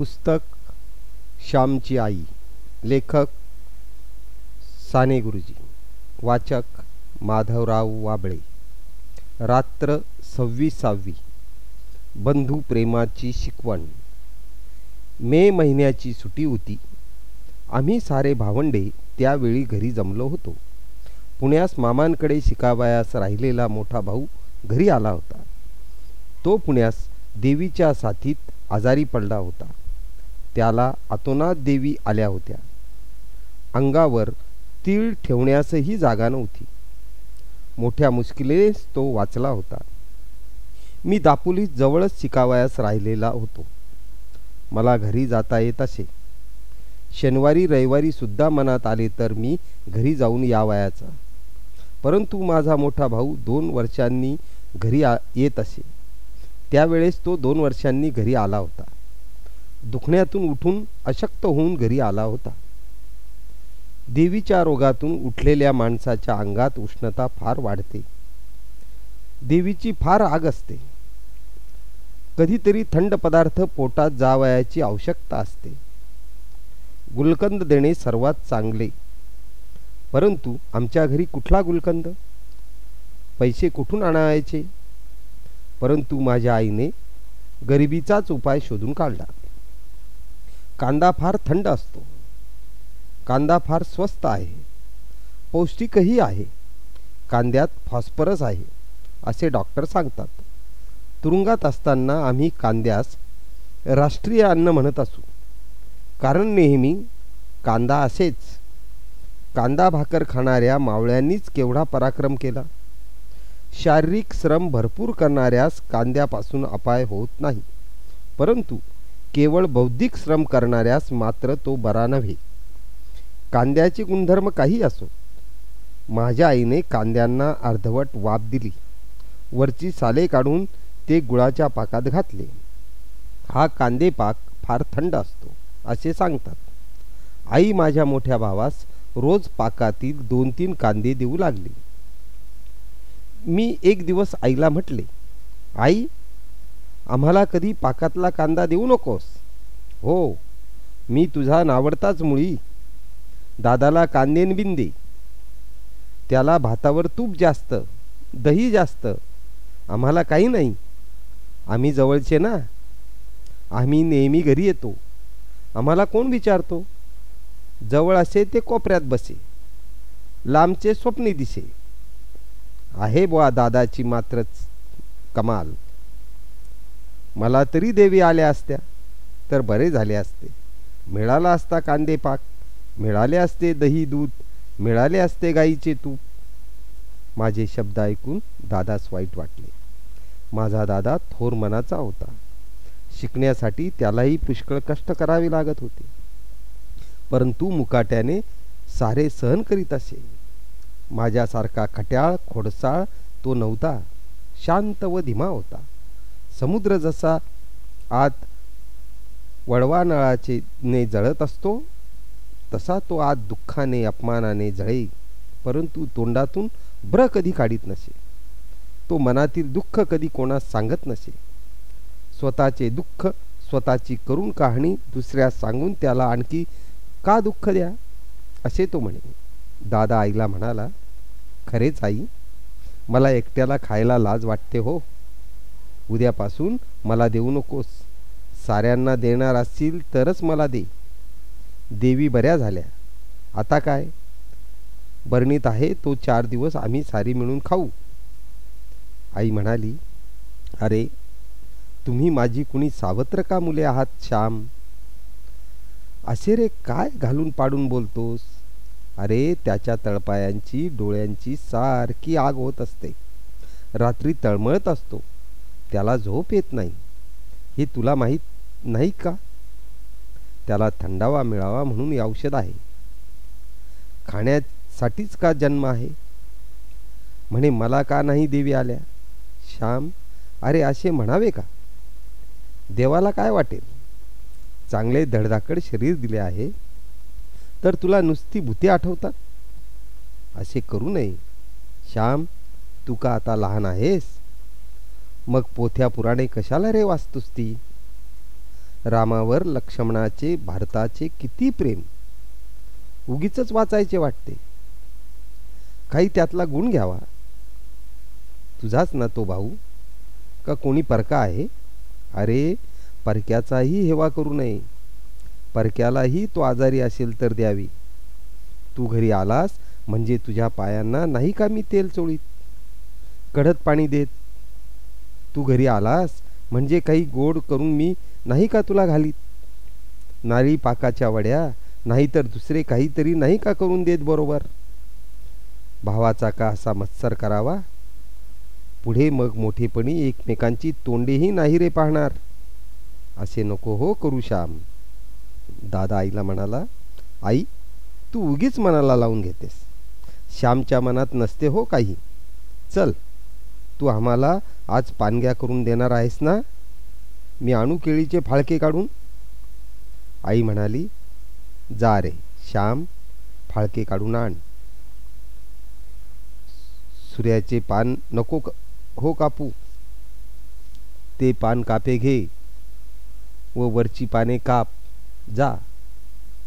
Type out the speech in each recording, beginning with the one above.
पुस्तक श्यामची आई लेखक साने गुरुजी वाचक माधवराव वाबळे. रात्र सव्वीसावी बंधू प्रेमाची शिकवण. मे महिन्याची सुटी होती. आम्ही सारे भावंडे त्यावेळी घरी जमलो होतो. पुण्यास मामांकडे शिकावयास राहिलेला मोठा भाऊ घरी आला होता. तो पुण्यास देवीच्या साथीत आजारी पडला होता. त्याला अतोनात देवी आल्या होत्या. अंगावर तीळ ठेवण्यासही जागा नव्हती. मोठ्या मुश्किलेस तो वाचला होता. मी दापोलीत जवळच शिकावयास राहिलेला होतो. मला घरी जाता येत असे. शनिवारी रविवारी सुद्धा मनात आले तर मी घरी जाऊन यावयाचा. परंतु माझा मोठा भाऊ दोन वर्षांनी घरी आ येत असे. त्यावेळेस तो दोन वर्षांनी घरी आला होता. दुखण्यातून उठून अशक्त होऊन घरी आला होता. देवीच्या रोगातून उठलेल्या माणसाच्या अंगात उष्णता फार वाढते. देवीची फार आग असते. कधीतरी थंड पदार्थ पोटात जावयाची आवश्यकता असते. गुलकंद देणे सर्वात चांगले. परंतु आमच्या घरी कुठला गुलकंद? पैसे कुठून आणायचे? परंतु माझ्या आईने गरिबीचाच उपाय शोधून काढला. कांदा फार थंड असतो. कांदा फार स्वस्त आहे. पौष्टिकही आहे. कांद्यात फॉस्फरस आहे असे डॉक्टर सांगतात. तुरुंगात असताना आम्ही कांद्यास राष्ट्रीय अन्न म्हणत असू. कारण नेहमी कांदा असेच. कांदा भाकर खाणाऱ्या मावळ्यांनीच केवढा पराक्रम केला. शारीरिक श्रम भरपूर करणाऱ्यास कांद्यापासून अपाय होत नाही. परंतु केवळ बौद्धिक श्रम करणाऱ्यास मात्र तो बरा नव्हे. कांद्याचे गुणधर्म काही असो. माझ्या आईने कांद्यांना अर्धवट वाफ दिली. वरची साले काढून ते गुळाच्या पाकात घातले. हा कांदे पाक फार थंड असतो असे सांगतात. आई माझ्या मोठ्या भावास रोज पाकातील दोन तीन कांदे देऊ लागली. मी एक दिवस आईला म्हटले आई आम्हाला कधी पाकातला कांदा देऊ नकोस. हो मी तुझा नावडताच मुळी. दादाला कांदेन बिंदे त्याला भातावर तूप जास्त दही जास्त. आम्हाला काही नाही. आम्ही जवळचे ना. आम्ही नेहमी घरी येतो. आम्हाला कोण विचारतो? जवळ असे ते कोपऱ्यात बसे. लांबचे स्वप्ने दिसे. आहे बुवा दादाची मात्रच कमाल. मला तरी देवी आल्या असत्या. तर बरे झाले असते. मिळाला असता कांदे पाक. मिळाले असते दही दूध. मिळाले असते गाईचे तूप. माझे शब्द ऐकून दादास वाईट वाटले. माझा दादा थोर मनाचा होता. शिकण्यासाठी त्यालाही पुष्कळ कष्ट करावे लागत होते. परंतु मुकाट्याने सारे सहन करीत असे. माझ्यासारखा खट्याळ खोडसाळ तो नव्हता. शांत व धीमा होता. समुद्र जसा आत वळवा नळाचे ने जळत असतो तसा तो आत दुःखाने अपमानाने जळे परंतु तोंडातून ब्र कधी काढीत नसे. तो मनातील दुःख कधी कोणास सांगत नसे. स्वतःचे दुःख स्वतःची करून कहाणी दुसऱ्यास सांगून त्याला आणखी का दुःख द्या? असे तो म्हणे. दादा आईला म्हणाला खरेच आई मला एकट्याला खायला लाज वाटते हो. उद्यापासून मला देऊ नकोस. साऱ्यांना देणार असतील तरच मला दे. देवी बऱ्या झाल्या. आता काय? बरणीत आहे तो चार दिवस आम्ही सारी मिळून खाऊ. आई म्हणाली अरे तुम्ही माझी कुणी सावत्र का मुले आहात श्याम? असे रे काय घालून पाडून बोलतोस? अरे त्याच्या तळपायांची डोळ्यांची सारखी आग होत असते. रात्री तळमळत असतो. त्याला झोप येत नाही. हे तुला माहीत नाही का? त्याला थंडावा मिळावा म्हणून हे औषध आहे. खाण्यासाठीच का जन्म आहे? म्हणे मला का नाही देवी आल्या? श्याम अरे असे म्हणावे का? देवाला काय वाटेल? चांगले धडधाकड शरीर दिले आहे तर तुला नुसती भूती आठवतात? असे करू नये. श्याम तू का आता लहान आहेस? मग पोथ्या पुराणे कशाला रे वाचतोस ती? रामावर लक्ष्मणाचे भारताचे किती प्रेम? उगीच वाचायचे वाटते. काही त्यातला गुण घ्यावा. तुझाच ना तो भाऊ? का कोणी परका आहे? अरे परक्याचाही हेवा करू नये. परक्यालाही तो आजारी असेल तर द्यावी. तू घरी आलास म्हणजे तुझ्या पायांना नाही का मी तेल चोळीत? कढत पाणी देत तू घरी आलास? म्हणजे काही गोड करून मी नाही का तुला घालीत? नारी पाकाच्या वड्या नाहीतर दुसरे काहीतरी नाही का करून देत बरोबर? भावाचा का असा मत्सर करावा? पुढे मग मोठेपणी एकमेकांची तोंडेही नाही रे पाहणार. असे नको हो करू श्याम. दादा आईला म्हणाला आई तू उगीच मनाला लावून घेतेस. श्यामच्या मनात नसते हो काही. चल तू आम्हाला आज पानग्या करून देणार आहेस ना? मी आणू केळीचे फाळके काढून? आई म्हणाली जा रे श्याम फाळके काढून आण. सूर्याचे पान नको हो कापू. ते पान कापे घे व वरची पाने काप. जा.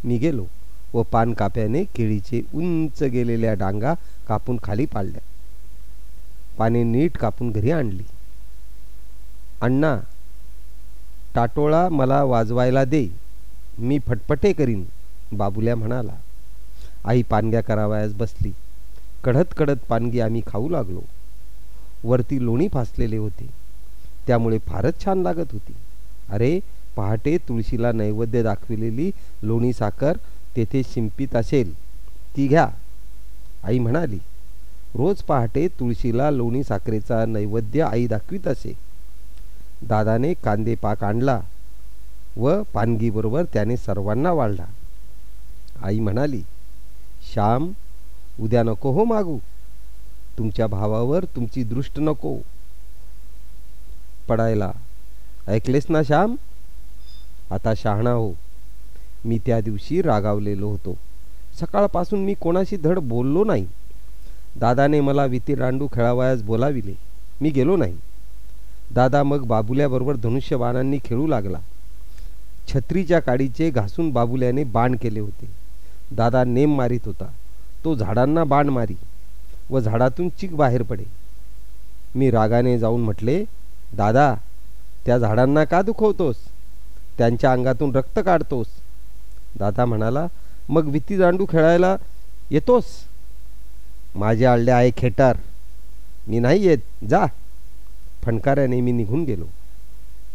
मी गेलो व पान काप्याने केळीचे उंच गेलेल्या डांगा कापून खाली पाडल्या. पाने नीट कापून घरी आणली. अण्णा टाटोळा मला वाजवायला दे. मी फटफटे करीन बाबुल्या म्हणाला. आई पानग्या करावयास बसली. कढत कढत पानगी आम्ही खाऊ लागलो. वरती लोणी फासलेले होते. त्यामुळे फारच छान लागत होती. अरे पहाटे तुळशीला नैवेद्य दाखविलेली लोणी साखर तेथे शिंपित असेल. ती घ्या. आई म्हणाली रोज पहाटे तुळशीला लोणी साखरेचा नैवेद्य आई दाखवित असे. दादाने कांदेपाक आणला व पानगीबरोबर त्याने सर्वांना वाढला. आई म्हणाली श्याम उद्या नको हो मागू. तुमच्या भावावर तुमची दृष्ट नको. पडायला ऐकलेस ना श्याम? आता शहाणा हो. मी त्या दिवशी रागावलेलो होतो. सकाळपासून मी कोणाशी धड बोललो नाही. दादाने मला वितिरांडू खेळावयास बोलाविले. मी गेलो नाही. दादा मग बाबुल्याबरोबर धनुष्यबाणांनी खेळू लागला. छत्रीच्या काडीचे घासून बाबुल्याने बाण केले होते. दादा नेम मारीत होता. तो झाडांना बाण मारी व झाडातून चिक बाहेर पडे. मी रागाने जाऊन म्हटले दादा त्या झाडांना का दुखवतोस? त्यांच्या अंगातून रक्त काढतोस. दादा म्हणाला मग भीती दांडू खेळायला येतोस? माझे आळले आहे खेटार मी नाही येत. जा. फणकाऱ्याने मी निघून गेलो.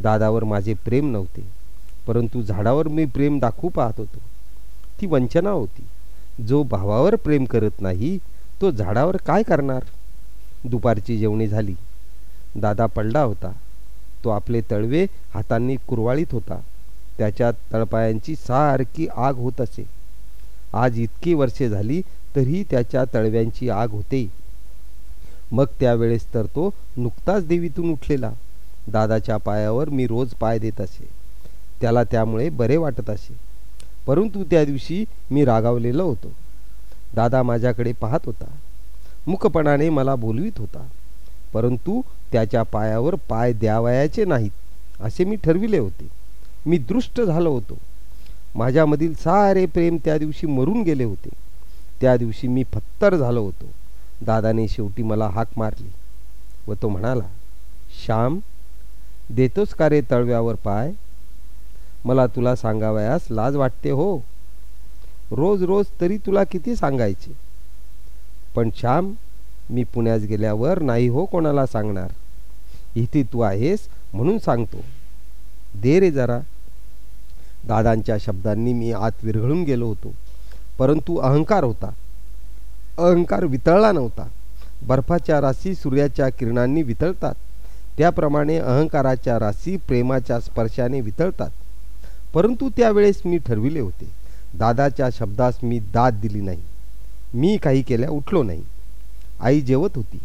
दादावर माझे प्रेम नव्हते परंतु झाडावर मी प्रेम दाखवू पाहत होतो. ती वंचना होती. जो भावावर प्रेम करत नाही तो झाडावर काय करणार? दुपारची जेवणी झाली. दादा पडला होता. तो आपले तळवे हातांनी कुरवाळीत होता. त्याच्या तळपायांची सारखी आग होत असे. आज इतकी वर्षे झाली तरी त्याच्या तळव्यांची आग होते. मग त्यावेळेस तर तो नुकताच देवीतून उठलेला. दादाच्या पायावर मी रोज पाय देत असे. त्याला त्यामुळे बरे वाटत असे. परंतु त्या दिवशी मी रागावलेलो होतो. दादा माझ्याकडे पाहत होता. मुखपणाने मला बोलवीत होता. परंतु त्याच्या पायावर पाय द्यावयाचे नाहीत असे मी ठरविले होते. मी दृष्ट झालो होतो. माझ्यामधील सारे प्रेम त्या दिवशी मरून गेले होते. त्या दिवशी मी फत्तर झालो होतो. दादाने शेवटी मला हाक मारली व तो म्हणाला श्याम देतोस का रे तळव्यावर पाय? मला तुला सांगावयास लाज वाटते हो. रोज रोज तरी तुला किती सांगायचे. पण श्याम मी पुण्यात गेल्यावर नाही हो कोणाला सांगणार. इथे तू आहेस म्हणून सांगतो. दे रे जरा. दादांच्या शब्दांनी मी आत विरघळून गेलो होतो परंतु अहंकार होता. अहंकार वितळला नव्हता. बर्फाच्या राशी सूर्याच्या किरणांनी वितळतात. त्याप्रमाणे अहंकाराच्या राशी प्रेमाच्या स्पर्शाने वितळतात. परंतु त्यावेळेस मी ठरविले होते. दादाच्या शब्दास मी दाद दिली नाही. मी काही केल्या उठलो नाही. आई जेवत होती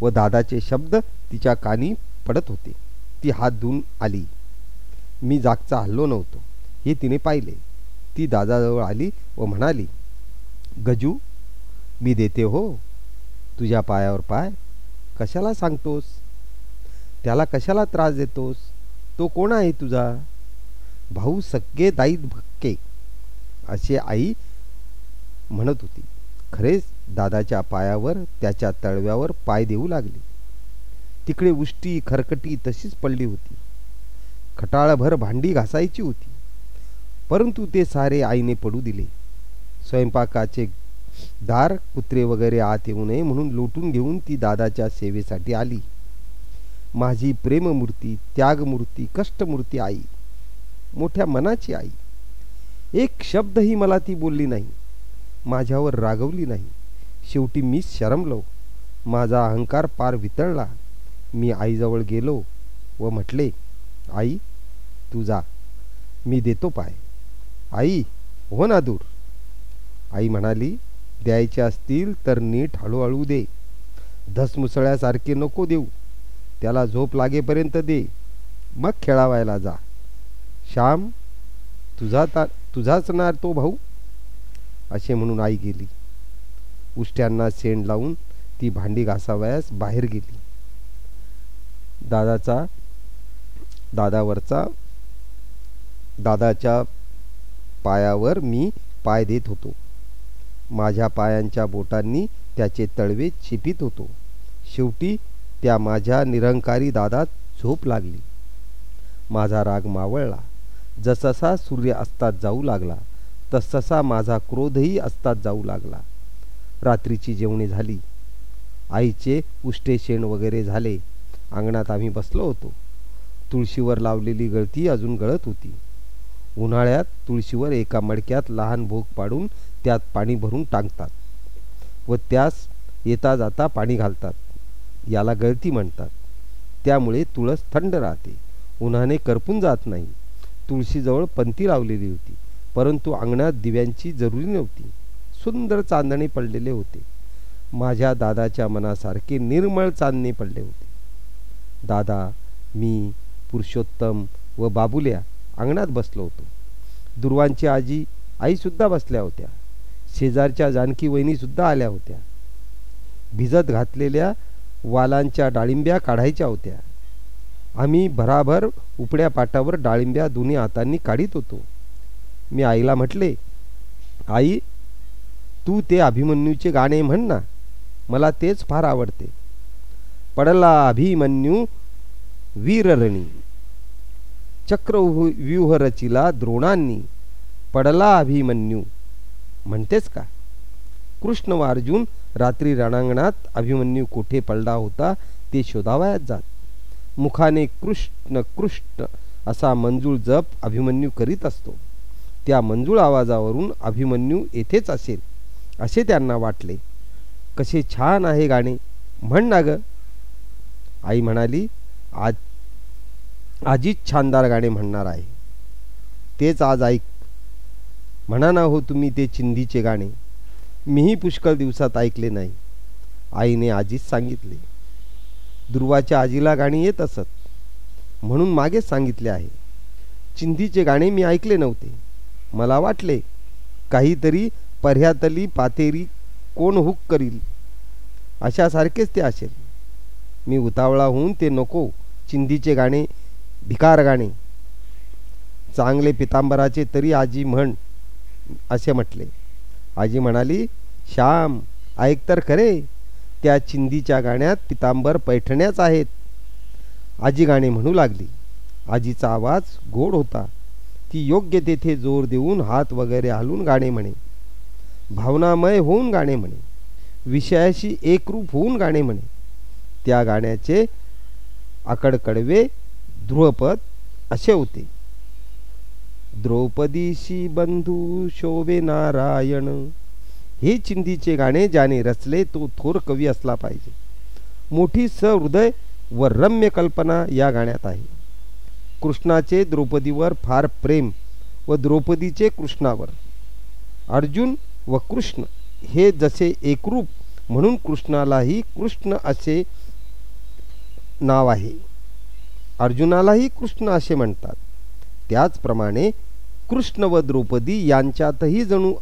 व दादाचे शब्द तिच्या कानी पडत होते. ती हात धुवून आली. मी जागचा हल्लो नव्हतो. हे तिने पाहिले. ती दादाजवळ आली व म्हणाली गजू मी देते हो. तुझ्या पायावर पाय. कशाला सांगतोस? त्याला कशाला त्रास देतोस? तो कोण आहे तुझा? भाऊ सगळे दाईत भक्के असे आई म्हणत होती. खरेच दादाच्या पायावर त्याच्या तळव्यावर पाय देऊ लागले. तिकडे उष्टी खरकटी तशीच पडली होती. खटाळभर भांडी घासायची होती. परंतु ते सारे आईने पडू दिले. स्वयंपाकाचे दार कुत्रे वगैरे आत येऊ नये म्हणून लोटून घेऊन ती दादाच्या सेवेसाठी आली. माझी प्रेममूर्ती त्यागमूर्ती कष्टमूर्ती आई मोठ्या मनाची आई. एक शब्दही मला ती बोलली नाही. माझ्यावर रागवली नाही. शेवटी मी शरमलो. माझा अहंकार पार वितळला. मी आईजवळ गेलो व म्हटले आई तू जा. मी देतो पाय. आई हो ना दूर. आई म्हणाली द्यायचे असतील तर नीट हळूहळू दे. धसमुसळ्यासारखे नको देऊ. त्याला झोप लागेपर्यंत दे. मग खेळावायला जा. श्याम तुझा ता तुझाच ना तो भाऊ? असे म्हणून आई गेली. उष्ट्यांना सेंड लावून ती भांडी घासावयास बाहेर गेली. दादाचा दादावरचा दादाच्या पायावर मी पाय देत होतो. माझ्या पायांच्या बोटांनी त्याचे तळवे चिपित होतो. शेवटी त्या माझ्या निरंकारी दादात झोप लागली. माझा राग मावळला. जससा सूर्य अस्तात जाऊ लागला तससा माझा क्रोधही अस्तात जाऊ लागला. रात्रीची जेवणे झाली. आईचे उष्टे शेण वगैरे झाले. अंगणात आम्ही बसलो होतो. तुळशीवर लावलेली गळती अजून गळत होती. उन्हाळ्यात तुळशीवर एका मडक्यात लहान भोग पाडून त्यात पाणी भरून टांगतात व त्यास येता जाता पाणी घालतात. याला गळती म्हणतात. त्यामुळे तुळस थंड राहते. उन्हाने करपून जात नाही. तुळशीजवळ पंती लावलेली होती. परंतु अंगणात दिव्यांची जरुरी नव्हती. सुंदर चांदणे पडलेले होते. माझ्या दादाच्या मनासारखे निर्मळ चांदणे पडले होते. दादा मी पुरुषोत्तम व बाबुल्या अंगणात बसलो होतो. दुर्वांची आजी आईसुद्धा बसल्या होत्या. शेजारच्या जानकी वहिनीसुद्धा आल्या होत्या. भिजत घातलेल्या वालांच्या डाळिंब्या काढायच्या होत्या. आम्ही भराभर उपड्या पाटावर डाळिंब्या दोन्ही हातांनी काढीत होतो. मी आईला म्हटले आई तू ते अभिमन्यूचे गाणे म्हण ना मला तेच फार आवडते. पडला अभिमन्यू वीररणी. चक्रव्यूह रचिला द्रोणांनी पडला अभिमन्यू म्हणतेस का? कृष्ण व अर्जुन रात्री रणांगणात अभिमन्यू कोठे पडला होता ते शोधावयात जात. मुखाने कृष्ण कृष्ण असा मंजूळ जप अभिमन्यू करीत असतो. त्या मंजूळ आवाजावरून अभिमन्यू येथेच असेल. असे त्यांना वाटले. कसे छान आहे गाणे. म्हण ना ग. आई म्हणाली आज आजीच छानदार गाणे म्हणणार आहे. तेच आज ऐक म्हणा ना हो तुम्ही ते चिंधीचे गाणे. मीही पुष्कळ दिवसात ऐकले नाही. आईने आजीच सांगितले. दुर्वाच्या आजीला गाणी येत असत. म्हणून मागेच सांगितले आहे. चिंधीचे गाणे मी ऐकले नव्हते. मला वाटले काहीतरी पर्ह्यातली पातेरी कोण हुक करील? अशासारखेच ते असेल. मी उतावळा होऊन ते नको चिंधीचे गाणे भिकार गाणे. चांगले पितांबराचे तरी आजी म्हण असे म्हटले. आजी म्हणाली श्याम ऐक तर खरे त्या चिंदीच्या गाण्यात पितांबर पैठण्याच आहेत. आजी गाणे म्हणू लागली. आजीचा आवाज गोड होता. ती योग्य तेथे जोर देऊन हात वगैरे हलून गाणे म्हणे. भावनामय होऊन गाणे म्हणे. विषयाशी एकरूप होऊन गाणे म्हणे. त्या गाण्याचे आकडकडवे ध्रुवपद असे होते. द्रौपदीशी बंधू शोभे नारायण. हे चिंदीचे गाणे ज्याने रचले तो थोर कवी असला पाहिजे. मोठी सहृदय व रम्य कल्पना या गाण्यात आहे. कृष्णाचे द्रौपदीवर फार प्रेम व द्रौपदीचे कृष्णावर. अर्जुन व कृष्ण हे जसे एकरूप म्हणून कृष्णालाही कृष्ण असे नाव आहे. अर्जुनालाही कृष्ण असे म्हणतात. त्याचप्रमाणे कृष्ण व द्रौपदी यांच्यातही जणू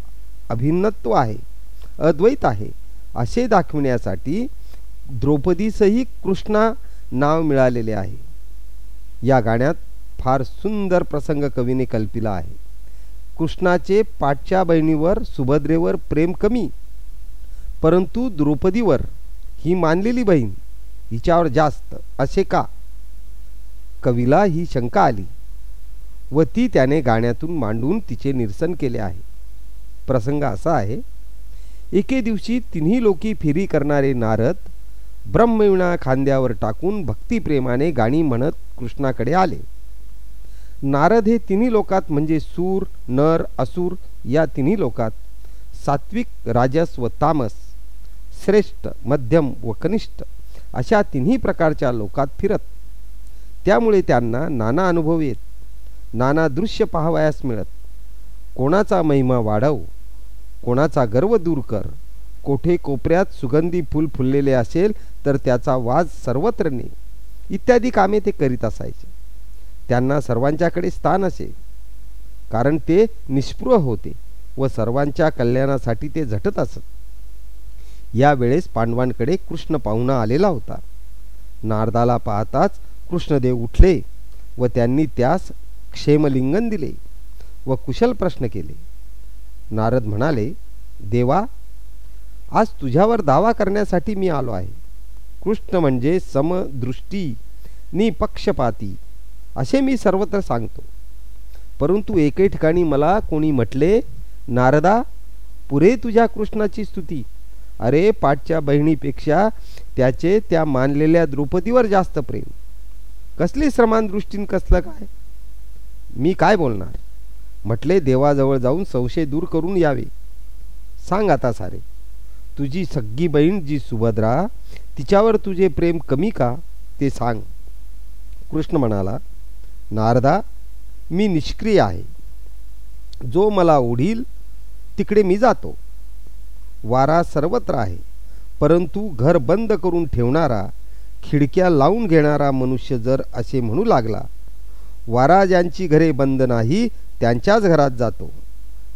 अभिन्नत्व आहे अद्वैत आहे. असे दाखविण्यासाठी द्रौपदीसही कृष्णा नाव मिळालेले आहे. या गाण्यात फार सुंदर प्रसंग कवीने कल्पिला आहे. कृष्णाचे पाठच्या बहिणीवर सुभद्रेवर प्रेम कमी परंतु द्रौपदीवर ही मानलेली बहीण हिच्यावर जास्त असे का? कवीला ही शंका आली. व ती त्याने गाण्यातून मांडून तिचे निरसन केले आहे. प्रसंग असा आहे एके दिवशी तिन्ही लोकी फिरी करणारे नारद ब्रह्मविणा खांद्यावर टाकून भक्तिप्रेमाने गाणी म्हणत कृष्णाकडे आले. नारद हे तिन्ही लोकात म्हणजे सूर नर असुर या तिन्ही लोकात सात्विक राजस व तामस श्रेष्ठ मध्यम व कनिष्ठ अशा तिन्ही प्रकारच्या लोकात फिरत. त्यामुळे त्यांना नाना अनुभव येत. नाना दृश्य पाहावयास मिळत. कोणाचा महिमा वाढव कोणाचा गर्व दूर कर. कोठे कोपऱ्यात सुगंधी फूल फुललेले असेल तर त्याचा वाज सर्वत्र ने. इत्यादी कामे ते करीत असायचे. त्यांना सर्वांच्याकडे स्थान असे. कारण ते निष्पृह होते व सर्वांच्या कल्याणासाठी ते झटत असत. यावेळेस पांडवांकडे कृष्ण पाहुणा आलेला होता. नारदाला पाहताच कृष्णदेव उठले व त्यांनी त्यास क्षेमलिंगन दिले व कुशल प्रश्न केले. नारद म्हणाले देवा आज तुझ्यावर दावा करण्यासाठी मी आलो आहे. कृष्ण म्हणजे समदृष्टी निपक्षपाती असे मी सर्वत्र सांगतो. परंतु एके ठिकाणी मला कोणी म्हटले नारदा पुरे तुझ्या कृष्णाची स्तुती. अरे पाठच्या बहिणीपेक्षा त्याचे त्या मानलेल्या द्रौपदीवर जास्त प्रेम. कसली समान दृष्टीन कसलं काय? मी काय बोलणार? म्हटले देवाजवळ जाऊन संशय दूर करून यावे. सांग आता सारे तुझी सगळी बहीण जी सुभद्रा तिच्यावर तुझे प्रेम कमी का? ते सांग. कृष्ण म्हणाला नारदा मी निष्क्रिय आहे. जो मला ओढील तिकडे मी जातो. वारा सर्वत्र आहे परंतु घर बंद करून ठेवणारा खिडक्या लावून घेणारा मनुष्य जर असे म्हणू लागला वारा ज्यांची घरे बंद नाही त्यांच्याच घरात जातो.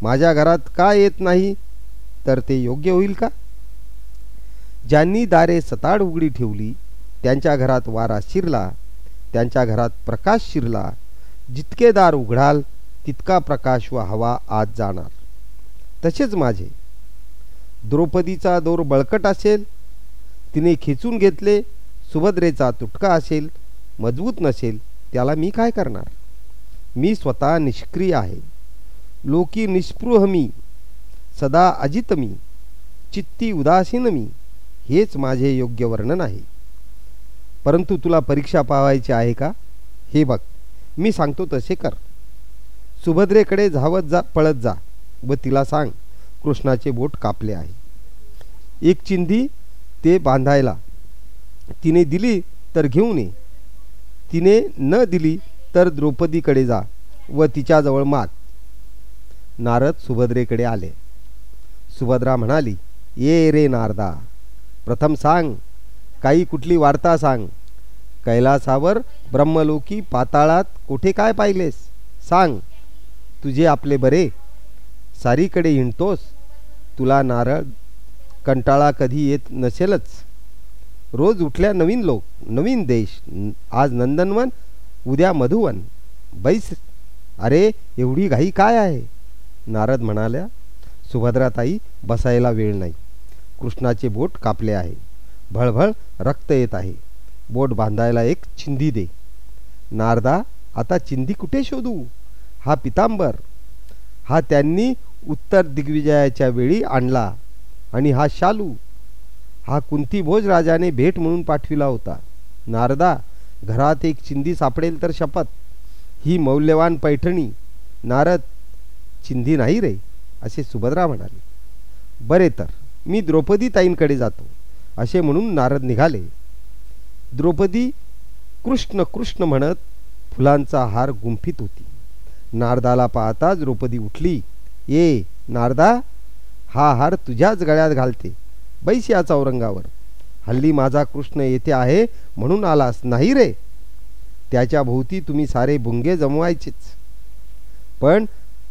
माझ्या घरात का येत नाही? तर ते योग्य होईल का? ज्यांनी दारे सताड उघडी ठेवली त्यांच्या घरात वारा शिरला त्यांच्या घरात प्रकाश शिरला जितके दार उघडाल तितका प्रकाश व हवा आत जाणार. तसेच माझे. द्रौपदीचा दोर बळकट असेल तिने खेचून घेतले सुभद्रेचा तुटका असेल मजबूत नसेल त्याला मी काय करणार? मी स्वतः निष्क्रिय आहे. लोकी निष्पृह मी. सदा अजित मी. चित्ती उदासीन मी. हेच माझे योग्य वर्णन आहे. परंतु तुला परीक्षा पावायची आहे का? हे बघ मी सांगतो तसे कर. सुभद्रेकडे धावत जा पळत जा व तिला सांग कृष्णाचे बोट कापले आहे. एक चिंधी ते बांधायला. तिने दिली तर घेऊन ये. तिने न दिली तर द्रौपदीकडे जा व तिच्याजवळ माग नारद सुभद्रेकडे आले. सुभद्रा म्हणाली ये रे नारदा प्रथम सांग काही कुठली वार्ता सांग. कैलासावर ब्रह्मलोकी पाताळात कुठे काय पाहिलेस? सांग. तुझे आपले बरे. सारीकडे हिंडतोस. तुला नारळ कंटाळा कधी येत नसेलच. रोज उठल्या नवीन लोक नवीन देश आज नंदनवन उद्या मधुवन. बैस अरे एवढी घाई काय आहे? नारद म्हणाल्या सुभद्राताई बसायला वेळ नाही. कृष्णाचे बोट कापले आहे. भळभळ रक्त येत आहे. बोट बांधायला एक चिंधी दे. नारदा आता चिंधी कुठे शोधू? हा पितांबर. हा त्यांनी उत्तर दिग्विजयाच्या वेळी आणला. आणि हा शालू. हा कुंतीभोज राजाने भेट म्हणून पाठविला होता. नारदा घरात एक चिंधी सापडेल तर शपथ. ही मौल्यवान पैठणी. नारद चिंधी नाही रे असे सुभद्रा म्हणाले. बरे तर मी द्रौपदी ताईंकडे जातो. असे म्हणून नारद निघाले. द्रौपदी कृष्ण कृष्ण म्हणत फुलांचा हार गुंफित होती. नारदाला पाहता द्रौपदी उठली. ये नारदा हा हार तुझ्याच गळ्यात घालते. बैस या चौरंगावर. हल्ली माझा कृष्ण येथे आहे म्हणून आलास नाही रे. त्याच्या भोवती तुम्ही सारे भुंगे जमवायचेच. पण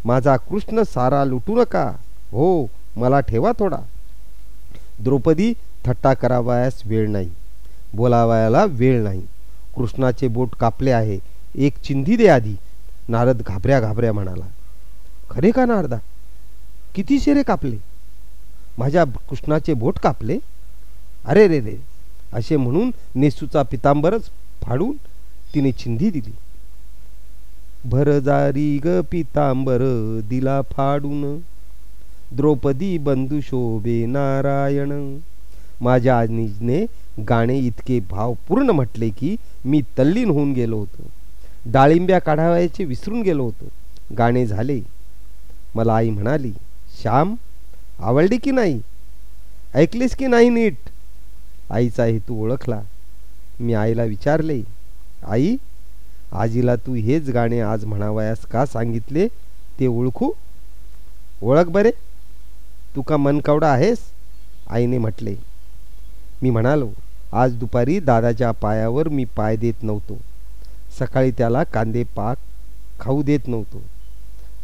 माझा कृष्ण सारा लुटू नका. हो मला ठेवा थोडा. द्रौपदी थट्टा करावयास वेळ नाही. बोलावयाला वेळ नाही. कृष्णाचे बोट कापले आहे. एक चिंधी दे आधी. नारद घाबऱ्या घाबऱ्या म्हणाला. खरे का नारदा? किती शेरे कापले? माझ्या कृष्णाचे बोट कापले. अरे रे रे असे म्हणून नेसूचा पितांबरच फाडून तिने चिंधी दिली. भरजारी ग पितांबर दिला फाडून. द्रौपदी बंधू शोभे नारायण. माझ्या आजीने गाणे इतके भावपूर्ण म्हटले की मी तल्लीन होऊन गेलो होतो. डाळिंब्या काढावयाचे विसरून गेलो होतो. गाणे झाले. मला आई म्हणाली श्याम आवडली की नाही? ऐकलीस की नाही नीट? आईचा हेतू ओळखला. मी आईला विचारले आई आजीला तू हेच गाणे आज म्हणावयास का सांगितले? ते ओळखू? ओळख बरे? तू का मनकवडा आहेस? आईने म्हटले मी म्हणालो आज दुपारी दादाच्या पायावर मी पाय देत नव्हतो. सकाळी त्याला कांदे पाक खाऊ देत नव्हतो.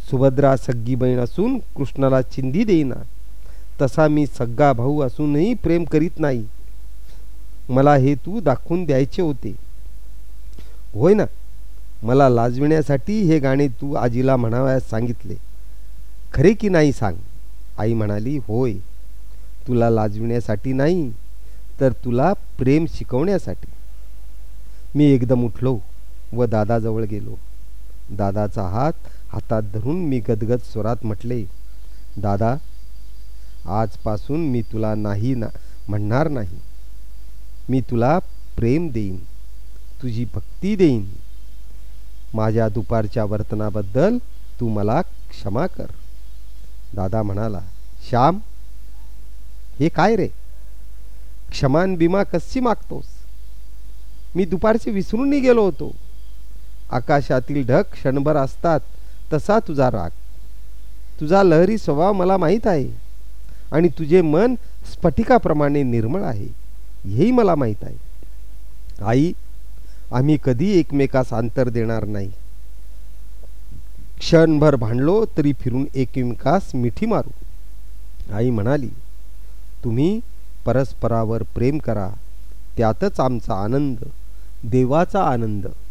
सुभद्रा सग्गी बहीण असून कृष्णाला चिंधी देईना. तसा मी सग्गा भाऊ असूनही प्रेम करीत नाही. मला हे तू दाखवून द्यायचे होते. होय ना? मला लाजविण्यासाठी हे गाणे तू आजीला म्हणावयास सांगितले. खरे की नाही सांग? आई म्हणाली होय. तुला लाजविण्यासाठी नाही तर तुला प्रेम शिकवण्यासाठी. मी एकदम उठलो व दादाजवळ गेलो. दादाचा हात हातात धरून मी गदगद स्वरात म्हटले दादा आजपासून मी तुला नाही ना म्हणणार नाही. मी तुला प्रेम देईन तुझी भक्ती देईन. माझ्या दुपारच्या वर्तनाबद्दल तू मला क्षमा कर. दादा म्हणाला श्याम हे काय रे? क्षमान बिमा कशी मागतोस? मी दुपारचे विसरूनही गेलो होतो. आकाशातील ढग क्षणभर असतात तसा तुझा राग. तुझा लहरी स्वभाव मला माहीत आहे. आणि तुझे मन स्फटिकाप्रमाणे निर्मळ आहे. हेही मला माहीत आहे. आई आम्ही कधी एकमेकास अंतर देणार नाही. क्षणभर भांडलो तरी फिरून एकमेकास मिठी मारू. आई म्हणाली तुम्ही परस्परावर प्रेम करा. त्यातच आमचा आनंद देवाचा आनंद